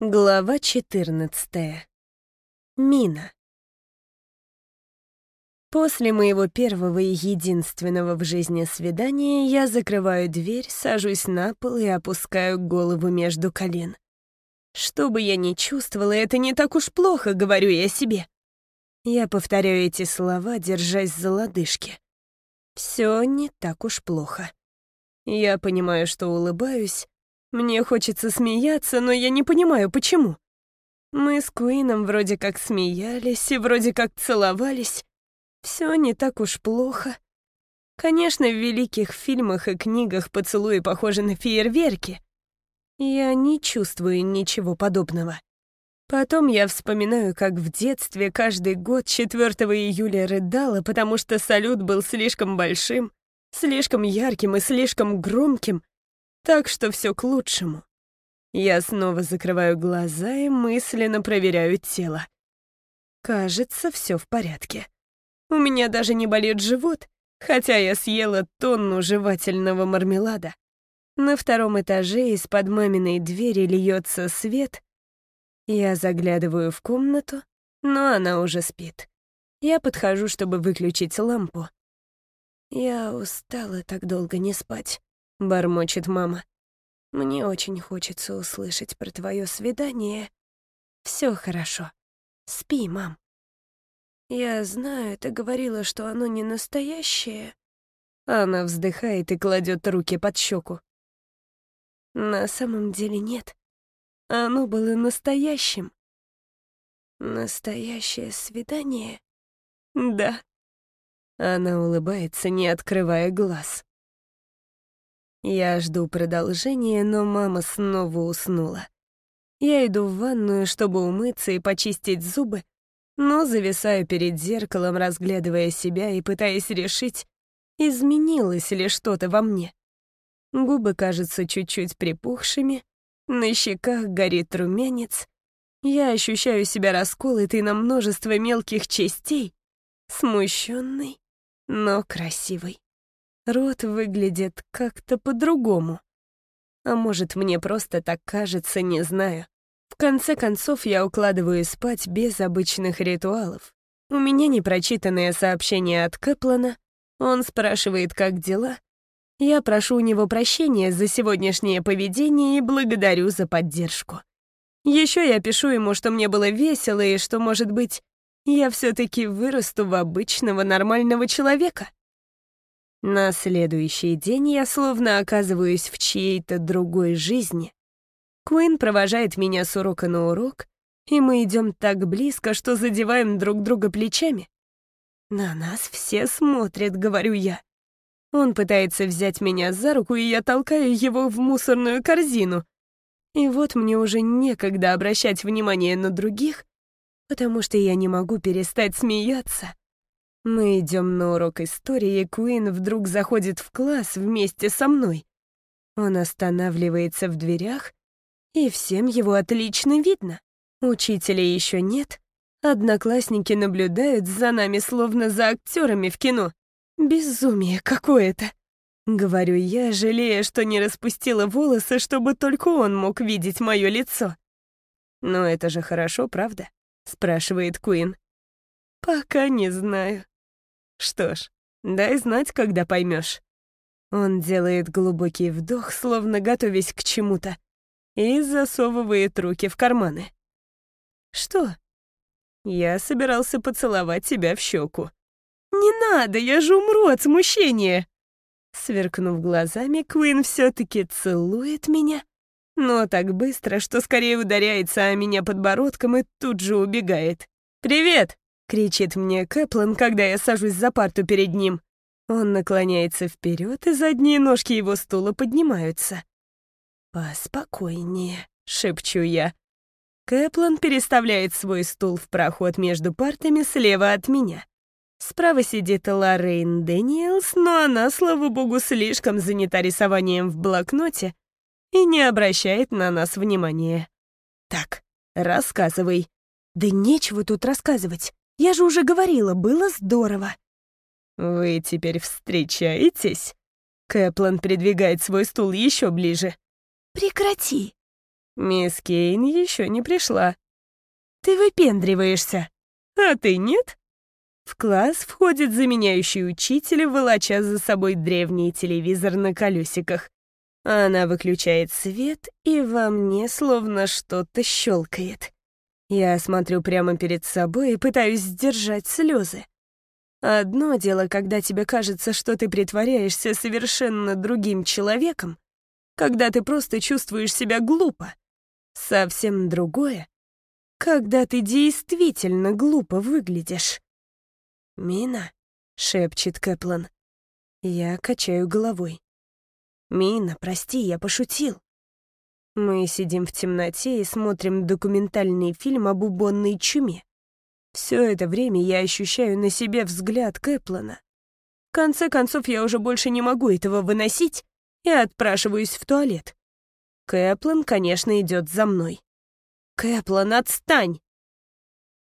Глава 14. Мина. После моего первого и единственного в жизни свидания я закрываю дверь, сажусь на пол и опускаю голову между колен. Что бы я ни чувствовала, это не так уж плохо, говорю я себе. Я повторяю эти слова, держась за лодыжки. Все не так уж плохо. Я понимаю, что улыбаюсь, мне хочется смеяться, но я не понимаю, почему. Мы с Куином вроде как смеялись и вроде как целовались. Все не так уж плохо. Конечно, в великих фильмах и книгах поцелуи похожи на фейерверки. Я не чувствую ничего подобного. Потом я вспоминаю, как в детстве каждый год 4 июля рыдала, потому что салют был слишком большим, слишком ярким и слишком громким, так что все к лучшему. Я снова закрываю глаза и мысленно проверяю тело. Кажется, все в порядке. У меня даже не болит живот, хотя я съела тонну жевательного мармелада. На втором этаже из-под маминой двери льется свет. Я заглядываю в комнату, но она уже спит. Я подхожу, чтобы выключить лампу. Я устала так долго не спать. — бормочет мама. «Мне очень хочется услышать про твое свидание. Все хорошо. Спи, мам». «Я знаю, ты говорила, что оно не настоящее». Она вздыхает и кладет руки под щеку. «На самом деле нет. Оно было настоящим». «Настоящее свидание?» «Да». Она улыбается, не открывая глаз. Я жду продолжения, но мама снова уснула. Я иду в ванную, чтобы умыться и почистить зубы, но зависаю перед зеркалом, разглядывая себя и пытаясь решить, изменилось ли что-то во мне. Губы кажутся чуть-чуть припухшими, на щеках горит румянец. Я ощущаю себя расколотой на множество мелких частей, смущенной, но красивой. Рот выглядит как-то по-другому. А может, мне просто так кажется, не знаю. В конце концов, я укладываю спать без обычных ритуалов. У меня непрочитанное сообщение от Кэплана. Он спрашивает, как дела. Я прошу у него прощения за сегодняшнее поведение и благодарю за поддержку. Еще я пишу ему, что мне было весело и что, может быть, я все-таки вырасту в обычного нормального человека. На следующий день я словно оказываюсь в чьей-то другой жизни. Куин провожает меня с урока на урок, и мы идем так близко, что задеваем друг друга плечами. На нас все смотрят, говорю я. Он пытается взять меня за руку, и я толкаю его в мусорную корзину. И вот мне уже некогда обращать внимание на других, потому что я не могу перестать смеяться. Мы идем на урок истории, и Куин вдруг заходит в класс вместе со мной. Он останавливается в дверях, и всем его отлично видно. Учителя еще нет. Одноклассники наблюдают за нами, словно за актерами в кино. Безумие какое-то. Говорю я, жалея, что не распустила волосы, чтобы только он мог видеть мое лицо. «Но это же хорошо, правда?» — спрашивает Куин. «Пока не знаю», что ж, дай знать, когда поймешь. Он делает глубокий вдох, словно готовясь к чему-то, и засовывает руки в карманы. Что? Я собирался поцеловать тебя в щеку. Не надо, я же умру от смущения. Сверкнув глазами, Куин все-таки целует меня, но так быстро, что скорее ударяется о меня подбородком и тут же убегает. «Привет!» — кричит мне Кэплан, когда я сажусь за парту перед ним. Он наклоняется вперед, и задние ножки его стула поднимаются. «Поспокойнее», — шепчу я. Кэплан переставляет свой стул в проход между партами слева от меня. Справа сидит Лоррейн Дэниелс, но она, слава богу, слишком занята рисованием в блокноте и не обращает на нас внимания. «Так, рассказывай». «Да нечего тут рассказывать. Я же уже говорила, было здорово. Вы теперь встречаетесь? Кэплан придвигает свой стул еще ближе. Прекрати. Мисс Кейн еще не пришла. Ты выпендриваешься. А ты нет? В класс входит заменяющий учитель, волоча за собой древний телевизор на колесиках. Она выключает свет, и во мне словно что-то щелкает. Я смотрю прямо перед собой и пытаюсь сдержать слезы. Одно дело, когда тебе кажется, что ты притворяешься совершенно другим человеком, когда ты просто чувствуешь себя глупо. Совсем другое, когда ты действительно глупо выглядишь. «Мина?» — шепчет Кэплан. Я качаю головой. «Мина, прости, я пошутил». Мы сидим в темноте и смотрим документальный фильм об убонной чуме. Все это время я ощущаю на себе взгляд Кэплана. В конце концов, я уже больше не могу этого выносить и отпрашиваюсь в туалет. Кэплан, конечно, идет за мной. «Кэплан, отстань!»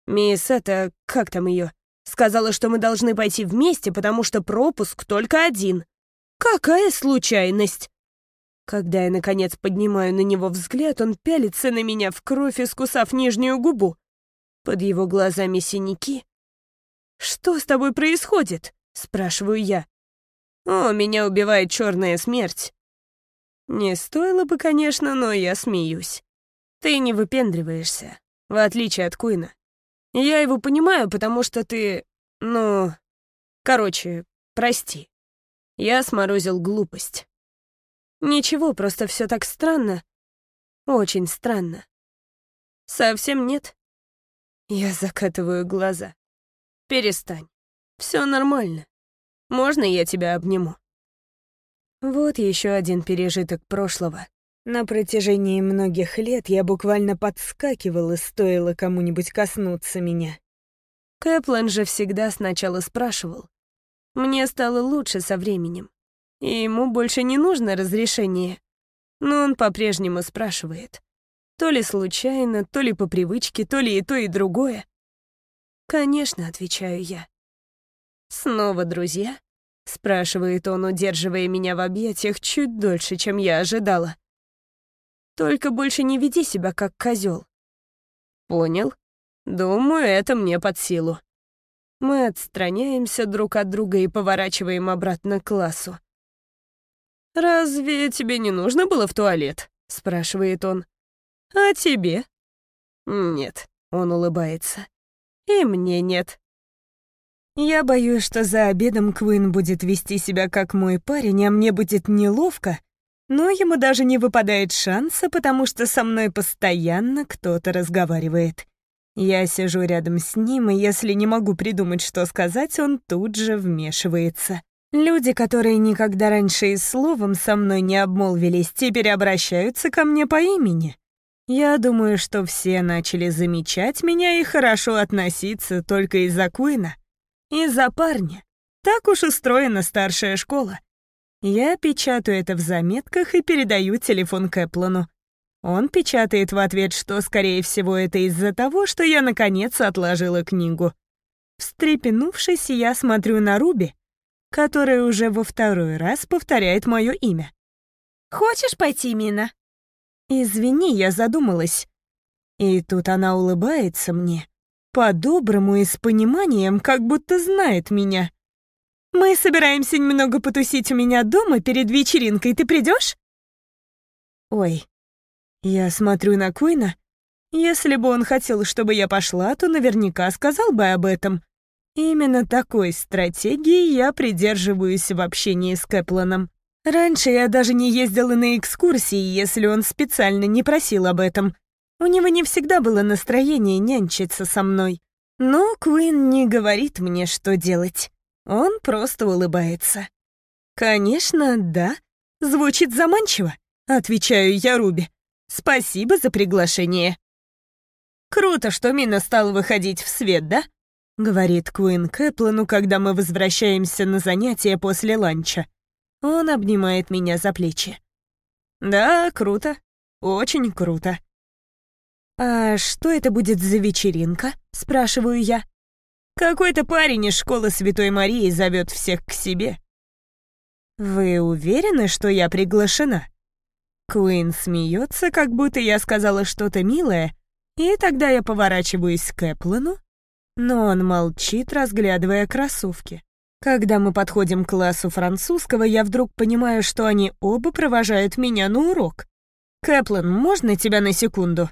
«Мисс, это... как там ее? Сказала, что мы должны пойти вместе, потому что пропуск только один. Какая случайность? Когда я, наконец, поднимаю на него взгляд, он пялится на меня в кровь, искусав нижнюю губу. Под его глазами синяки. «Что с тобой происходит?» — спрашиваю я. «О, меня убивает черная смерть». Не стоило бы, конечно, но я смеюсь. Ты не выпендриваешься, в отличие от Куина. Я его понимаю, потому что ты... Ну... Короче, прости. Я сморозил глупость. Ничего, просто все так странно. Очень странно. Совсем нет. Я закатываю глаза. Перестань. Все нормально. Можно я тебя обниму? Вот еще один пережиток прошлого. На протяжении многих лет я буквально подскакивала, стоило кому-нибудь коснуться меня. Кэплан же всегда сначала спрашивал. Мне стало лучше со временем, и ему больше не нужно разрешение. Но он по-прежнему спрашивает. То ли случайно, то ли по привычке, то ли и то, и другое. «Конечно», — отвечаю я. «Снова друзья?» — спрашивает он, удерживая меня в объятиях чуть дольше, чем я ожидала. Только больше не веди себя как козел. Понял? Думаю, это мне под силу. Мы отстраняемся друг от друга и поворачиваем обратно к классу. «Разве тебе не нужно было в туалет?» — спрашивает он. «А тебе?» «Нет», — он улыбается. «И мне нет». Я боюсь, что за обедом Квин будет вести себя как мой парень, а мне будет неловко, но ему даже не выпадает шанса, потому что со мной постоянно кто-то разговаривает. Я сижу рядом с ним, и если не могу придумать, что сказать, он тут же вмешивается. Люди, которые никогда раньше и словом со мной не обмолвились, теперь обращаются ко мне по имени. Я думаю, что все начали замечать меня и хорошо относиться только из-за Куина. Из-за парня. Так уж устроена старшая школа. Я печатаю это в заметках и передаю телефон Кэплану. Он печатает в ответ, что, скорее всего, это из-за того, что я, наконец, отложила книгу. Встрепенувшись, я смотрю на Руби, которая уже во второй раз повторяет мое имя. «Хочешь пойти, Мина?» «Извини, я задумалась». И тут она улыбается мне, по-доброму и с пониманием, как будто знает меня. Мы собираемся немного потусить у меня дома перед вечеринкой. Ты придешь? Ой, я смотрю на Куина. Если бы он хотел, чтобы я пошла, то наверняка сказал бы об этом. Именно такой стратегии я придерживаюсь в общении с Кэпланом. Раньше я даже не ездила на экскурсии, если он специально не просил об этом. У него не всегда было настроение нянчиться со мной. Но Куин не говорит мне, что делать. Он просто улыбается. «Конечно, да. Звучит заманчиво», — отвечаю я Руби. «Спасибо за приглашение». «Круто, что Мина стала выходить в свет, да?» — говорит Куин Кэплану, когда мы возвращаемся на занятия после ланча. Он обнимает меня за плечи. «Да, круто. Очень круто». «А что это будет за вечеринка?» — спрашиваю я. Какой-то парень из школы Святой Марии зовет всех к себе. Вы уверены, что я приглашена? Куин смеется, как будто я сказала что-то милое, и тогда я поворачиваюсь к Эплану, но он молчит, разглядывая кроссовки. Когда мы подходим к классу французского, я вдруг понимаю, что они оба провожают меня на урок. «Кэплин, можно тебя на секунду?»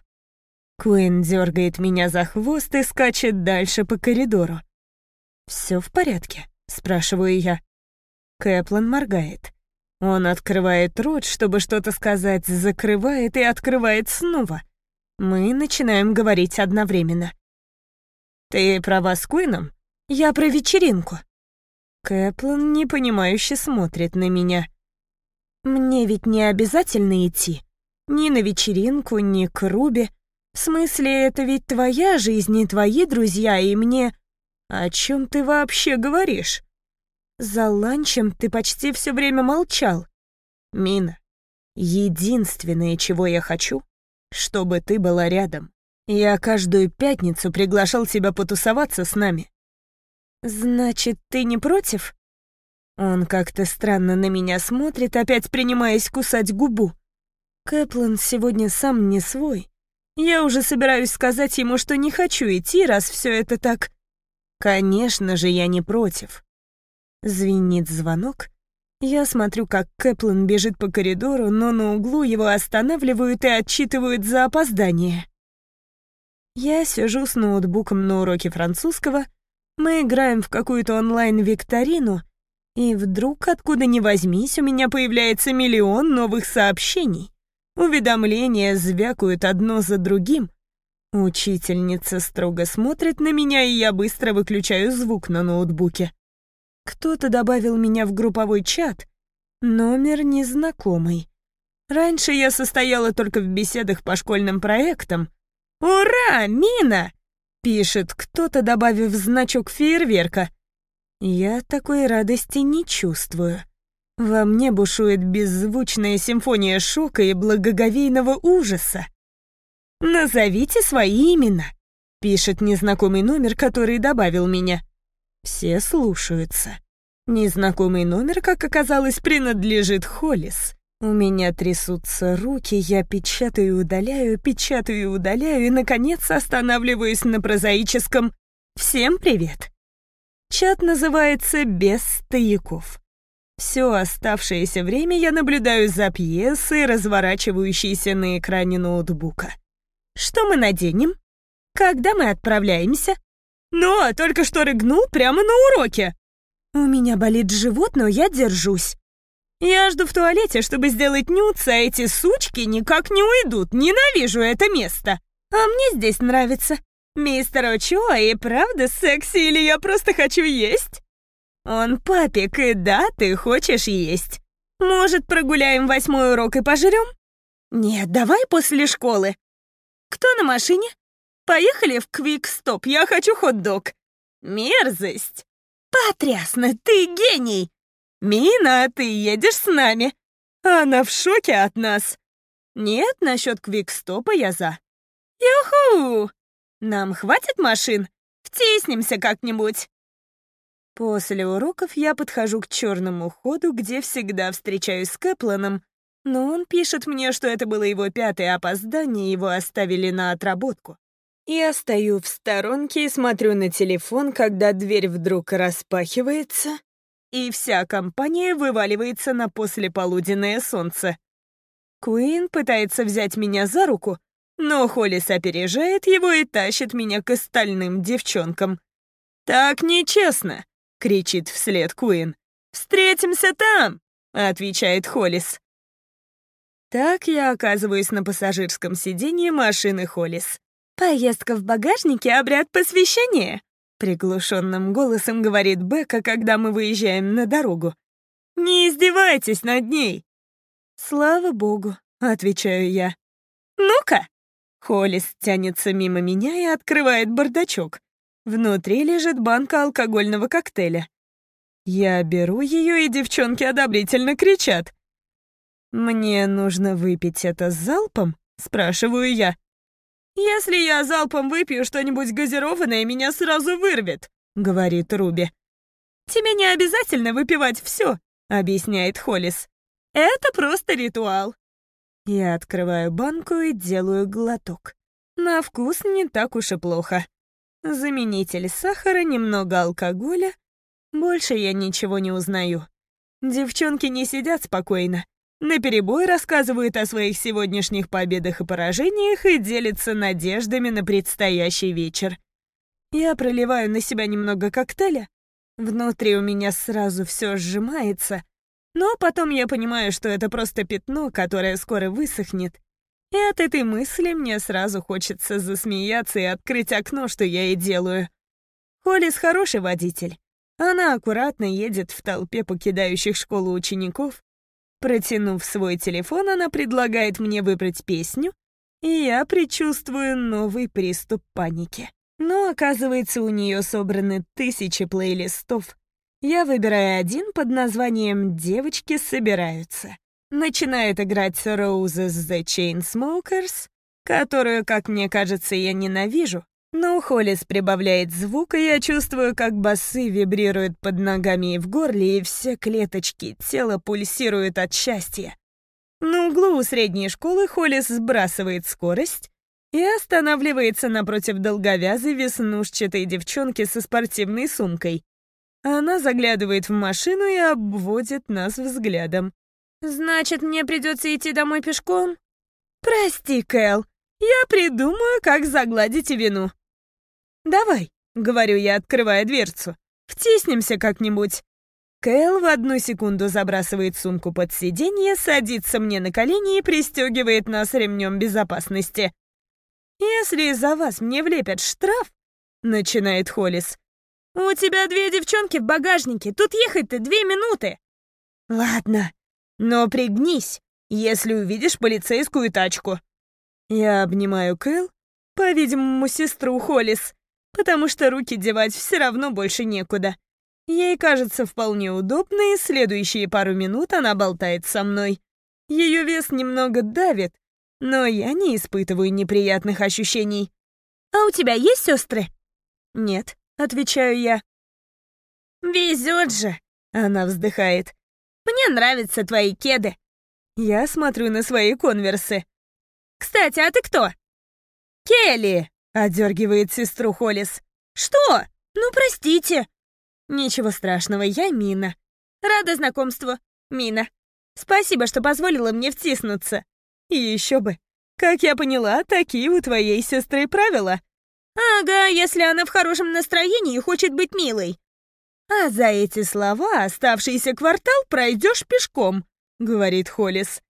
Куин дергает меня за хвост и скачет дальше по коридору. «Все в порядке?» — спрашиваю я. Кэплин моргает. Он открывает рот, чтобы что-то сказать, закрывает и открывает снова. Мы начинаем говорить одновременно. «Ты права с Куином? Я про вечеринку». Кэплин непонимающе смотрит на меня. «Мне ведь не обязательно идти. Ни на вечеринку, ни к Руби. В смысле, это ведь твоя жизнь и твои друзья, и мне... О чем ты вообще говоришь? За ланчем ты почти все время молчал. Мина, единственное, чего я хочу, чтобы ты была рядом. Я каждую пятницу приглашал тебя потусоваться с нами. Значит, ты не против? Он как-то странно на меня смотрит, опять принимаясь кусать губу. Кэплан сегодня сам не свой. Я уже собираюсь сказать ему, что не хочу идти, раз все это так. Конечно же, я не против. Звенит звонок. Я смотрю, как Кэплин бежит по коридору, но на углу его останавливают и отчитывают за опоздание. Я сижу с ноутбуком на уроке французского, мы играем в какую-то онлайн-викторину, и вдруг, откуда ни возьмись, у меня появляется миллион новых сообщений. Уведомления звякают одно за другим. Учительница строго смотрит на меня, и я быстро выключаю звук на ноутбуке. Кто-то добавил меня в групповой чат. Номер незнакомый. Раньше я состояла только в беседах по школьным проектам. «Ура, Мина!» — пишет кто-то, добавив значок фейерверка. Я такой радости не чувствую. Во мне бушует беззвучная симфония шока и благоговейного ужаса. «Назовите свои имена», — пишет незнакомый номер, который добавил меня. Все слушаются. Незнакомый номер, как оказалось, принадлежит Холлис. У меня трясутся руки, я печатаю и удаляю, печатаю и удаляю, и, наконец, останавливаюсь на прозаическом «Всем привет». Чат называется «Без стояков». Все оставшееся время я наблюдаю за пьесой, разворачивающейся на экране ноутбука. Что мы наденем? Когда мы отправляемся? Ну, а только что рыгнул прямо на уроке. У меня болит живот, но я держусь. Я жду в туалете, чтобы сделать нюц, а эти сучки никак не уйдут. Ненавижу это место. А мне здесь нравится. Мистер Очо, и правда секси или я просто хочу есть? «Он папик, и да, ты хочешь есть. Может, прогуляем восьмой урок и пожрем?» «Нет, давай после школы». «Кто на машине?» «Поехали в Квик-стоп, я хочу хот-дог». «Мерзость!» «Потрясно, ты гений!» «Мина, ты едешь с нами?» «Она в шоке от нас». «Нет, насчет Квик-стопа я за». «Юху! Нам хватит машин? Втиснемся как-нибудь». После уроков я подхожу к черному ходу, где всегда встречаюсь с Кэпланом, но он пишет мне, что это было его пятое опоздание, его оставили на отработку. Я стою в сторонке и смотрю на телефон, когда дверь вдруг распахивается, и вся компания вываливается на послеполуденное солнце. Куин пытается взять меня за руку, но Холлис опережает его и тащит меня к остальным девчонкам. «Так нечестно!» кричит вслед Куин. «Встретимся там!» — отвечает Холлис. Так я оказываюсь на пассажирском сиденье машины Холлис. «Поездка в багажнике — обряд посвящения», — приглушенным голосом говорит Бека, когда мы выезжаем на дорогу. «Не издевайтесь над ней!» «Слава богу», — отвечаю я. «Ну-ка!» Холлис тянется мимо меня и открывает бардачок. Внутри лежит банка алкогольного коктейля. Я беру ее, и девчонки одобрительно кричат. «Мне нужно выпить это залпом?» — спрашиваю я. «Если я залпом выпью что-нибудь газированное, меня сразу вырвет», — говорит Руби. «Тебе не обязательно выпивать все», — объясняет Холлис. «Это просто ритуал». Я открываю банку и делаю глоток. На вкус не так уж и плохо. Заменитель сахара, немного алкоголя. Больше я ничего не узнаю. Девчонки не сидят спокойно. Наперебой рассказывают о своих сегодняшних победах и поражениях и делятся надеждами на предстоящий вечер. Я проливаю на себя немного коктейля. Внутри у меня сразу все сжимается, но потом я понимаю, что это просто пятно, которое скоро высохнет. И от этой мысли мне сразу хочется засмеяться и открыть окно, что я и делаю. Холлис хороший водитель. Она аккуратно едет в толпе покидающих школу учеников. Протянув свой телефон, она предлагает мне выбрать песню, и я предчувствую новый приступ паники. Но оказывается, у нее собраны тысячи плейлистов, я выбираю один под названием «Девочки собираются». Начинает играть Roses the Chainsmokers, которую, как мне кажется, я ненавижу. Но Холлис прибавляет звук, и я чувствую, как басы вибрируют под ногами и в горле, и все клеточки тела пульсируют от счастья. На углу у средней школы Холлис сбрасывает скорость и останавливается напротив долговязой веснушчатой девчонки со спортивной сумкой. Она заглядывает в машину и обводит нас взглядом. «Значит, мне придется идти домой пешком?» «Прости, Кэл, я придумаю, как загладить вину». «Давай», — говорю я, открывая дверцу, — «втиснемся как-нибудь». Кэл в одну секунду забрасывает сумку под сиденье, садится мне на колени и пристегивает нас ремнем безопасности. «Если из-за вас мне влепят штраф», — начинает Холлис, «У тебя две девчонки в багажнике, тут ехать-то две минуты». «Ладно, но пригнись, если увидишь полицейскую тачку». Я обнимаю Кэл, по-видимому, сестру Холлис, потому что руки девать все равно больше некуда. Ей кажется вполне удобно, и следующие пару минут она болтает со мной. Ее вес немного давит, но я не испытываю неприятных ощущений. «А у тебя есть сестры? «Нет», — отвечаю я. «Везет же!» — она вздыхает. «Мне нравятся твои кеды». Я смотрю на свои конверсы. «Кстати, а ты кто?» «Келли!» — одергивает сестру Холлис. «Что? Ну, простите!» «Ничего страшного, я Мина. Рада знакомству, Мина. Спасибо, что позволила мне втиснуться. И еще бы. Как я поняла, такие у твоей сестры правила. «Ага, если она в хорошем настроении и хочет быть милой». «А за эти слова оставшийся квартал пройдешь пешком», — говорит Холлис.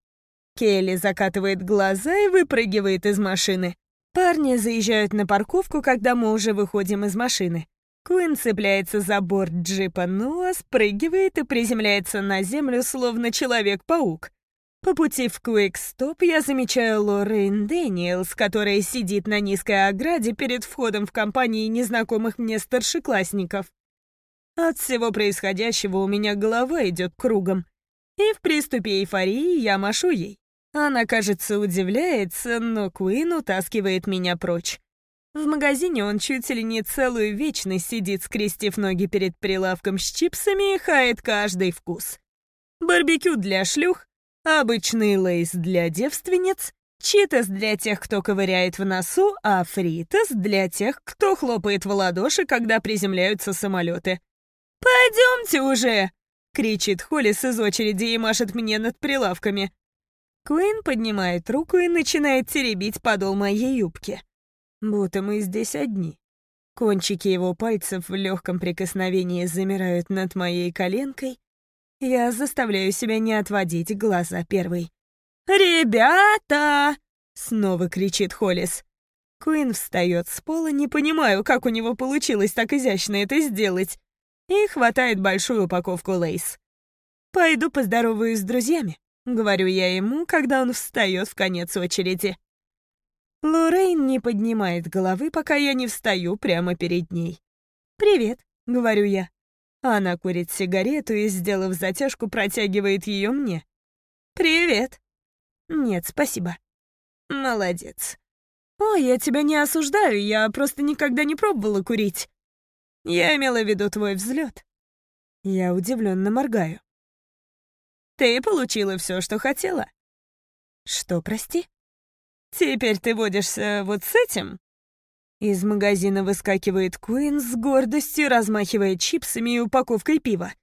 Келли закатывает глаза и выпрыгивает из машины. Парни заезжают на парковку, когда мы уже выходим из машины. Куин цепляется за борт джипа Ноа, спрыгивает и приземляется на землю, словно Человек-паук. По пути в Куикстоп я замечаю Лоррейн Дэниелс, которая сидит на низкой ограде перед входом в компании незнакомых мне старшеклассников. От всего происходящего у меня голова идет кругом. И в приступе эйфории я машу ей. Она, кажется, удивляется, но Куин утаскивает меня прочь. В магазине он чуть ли не целую вечность сидит, скрестив ноги перед прилавком с чипсами и хает каждый вкус. Барбекю для шлюх, Обычный лейс для девственниц, читас для тех, кто ковыряет в носу, а фритас для тех, кто хлопает в ладоши, когда приземляются самолеты. «Пойдемте уже!» — кричит Холлис из очереди и машет мне над прилавками. Куин поднимает руку и начинает теребить подол моей юбки. Будто мы здесь одни. Кончики его пальцев в легком прикосновении замирают над моей коленкой, я заставляю себя не отводить глаза первой. «Ребята!» — снова кричит Холлис. Куин встает с пола, не понимаю, как у него получилось так изящно это сделать, и хватает большую упаковку лейс. «Пойду поздороваюсь с друзьями», — говорю я ему, когда он встает в конец очереди. Лоррейн не поднимает головы, пока я не встаю прямо перед ней. «Привет», — говорю я. Она курит сигарету и, сделав затяжку, протягивает ее мне. «Привет». «Нет, спасибо». «Молодец». «О, я тебя не осуждаю, я просто никогда не пробовала курить». «Я имела в виду твой взлет. Я удивленно моргаю. «Ты получила все, что хотела?» Что, прости? Теперь ты водишься вот с этим? Из магазина выскакивает Куин с гордостью, размахивая чипсами и упаковкой пива.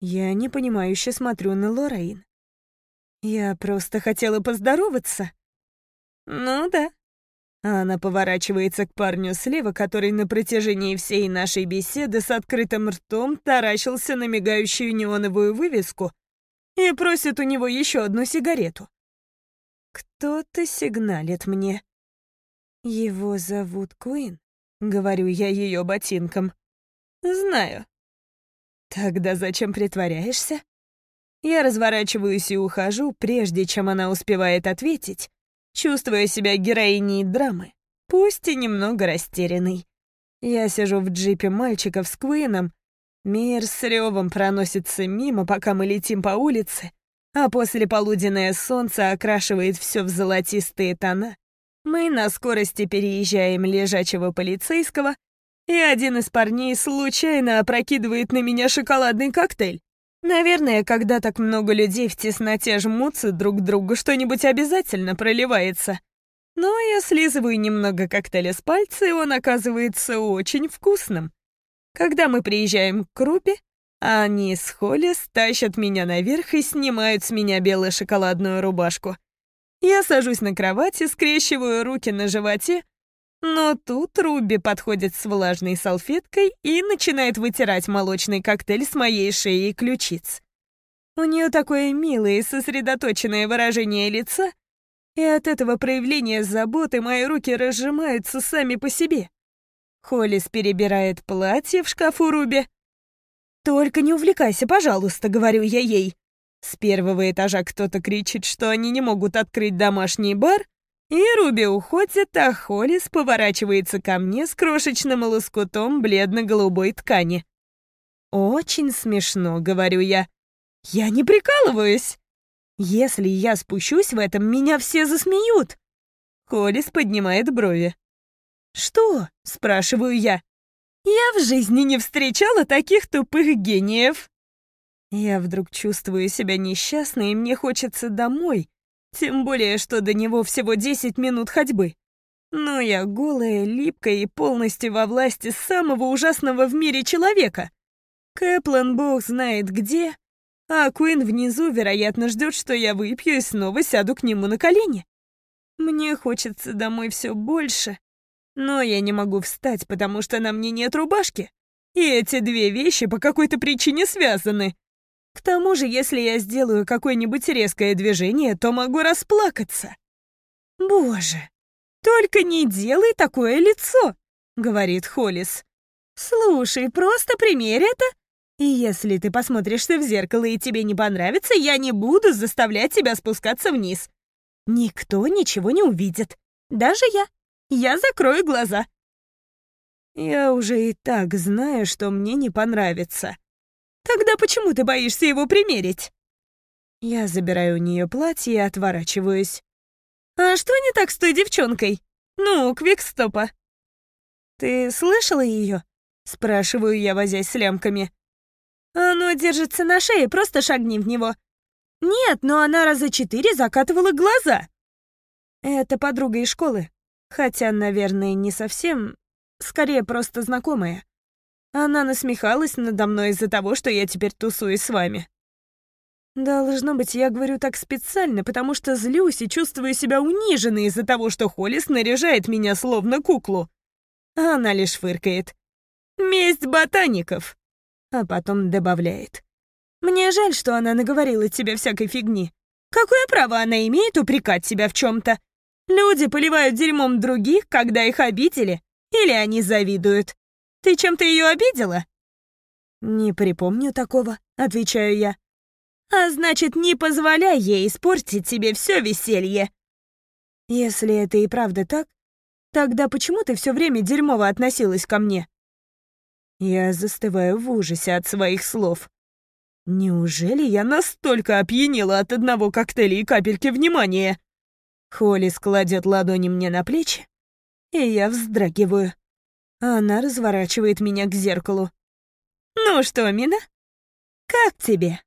Я непонимающе смотрю на Лоррейн. Я просто хотела поздороваться. Ну да. Она поворачивается к парню слева, который на протяжении всей нашей беседы с открытым ртом таращился на мигающую неоновую вывеску и просит у него еще одну сигарету. Кто-то сигналит мне. Его зовут Куин, говорю я ее ботинком. Знаю. Тогда зачем притворяешься? Я разворачиваюсь и ухожу, прежде чем она успевает ответить, чувствуя себя героиней драмы, пусть и немного растерянной. Я сижу в джипе мальчиков с Куином, мир с ревом проносится мимо, пока мы летим по улице, а после полуденное солнце окрашивает все в золотистые тона. Мы на скорости переезжаем лежачего полицейского, и один из парней случайно опрокидывает на меня шоколадный коктейль. Наверное, когда так много людей в тесноте жмутся друг к другу, что-нибудь обязательно проливается. Но я слизываю немного коктейля с пальца, и он оказывается очень вкусным. Когда мы приезжаем к Крупе, они с Холли стащат меня наверх и снимают с меня белую шоколадную рубашку. Я сажусь на кровати, скрещиваю руки на животе, но тут Руби подходит с влажной салфеткой и начинает вытирать молочный коктейль с моей шеи и ключиц. У нее такое милое и сосредоточенное выражение лица, и от этого проявления заботы мои руки разжимаются сами по себе. Холлис перебирает платье в шкафу Руби. «Только не увлекайся, пожалуйста», — говорю я ей. С первого этажа кто-то кричит, что они не могут открыть домашний бар, и Руби уходит, а Холлис поворачивается ко мне с крошечным лоскутом бледно-голубой ткани. «Очень смешно», — говорю я. «Я не прикалываюсь. Если я спущусь в этом, меня все засмеют». Холлис поднимает брови. «Что?» — спрашиваю я. «Я в жизни не встречала таких тупых гениев». Я вдруг чувствую себя несчастной, и мне хочется домой, тем более, что до него всего 10 минут ходьбы. Но я голая, липкая и полностью во власти самого ужасного в мире человека. Кэплан бог знает где, а Куин внизу, вероятно, ждет, что я выпью и снова сяду к нему на колени. Мне хочется домой все больше, но я не могу встать, потому что на мне нет рубашки. И эти две вещи по какой-то причине связаны. К тому же, если я сделаю какое-нибудь резкое движение, то могу расплакаться. «Боже, только не делай такое лицо», — говорит Холлис. «Слушай, просто примерь это, и если ты посмотришься в зеркало и тебе не понравится, я не буду заставлять тебя спускаться вниз. Никто ничего не увидит, даже я. Я закрою глаза». Я уже и так знаю, что мне не понравится. Тогда почему ты боишься его примерить?» Я забираю у нее платье и отворачиваюсь. «А что не так с той девчонкой? Ну, Квикстопа?» «Ты слышала ее?» — спрашиваю я, возясь с лямками. «Оно держится на шее, просто шагни в него». «Нет, но она раза четыре закатывала глаза». «Это подруга из школы. Хотя, наверное, не совсем. Скорее, просто знакомая. Она насмехалась надо мной из-за того, что я теперь тусуюсь с вами. Должно быть, я говорю так специально, потому что злюсь и чувствую себя униженной из-за того, что Холлис наряжает меня словно куклу. Она лишь фыркает. «Месть ботаников!» А потом добавляет. «Мне жаль, что она наговорила тебе всякой фигни. Какое право она имеет упрекать тебя в чем-то? Люди поливают дерьмом других, когда их обидели, или они завидуют. Ты чем-то ее обидела?» «Не припомню такого», — отвечаю я. «А значит, не позволяй ей испортить тебе все веселье». «Если это и правда так, тогда почему ты все время дерьмово относилась ко мне?» Я застываю в ужасе от своих слов. Неужели я настолько опьянела от одного коктейля и капельки внимания? Холли складет ладони мне на плечи, и я вздрагиваю. Она разворачивает меня к зеркалу. «Ну что, Мина, как тебе?»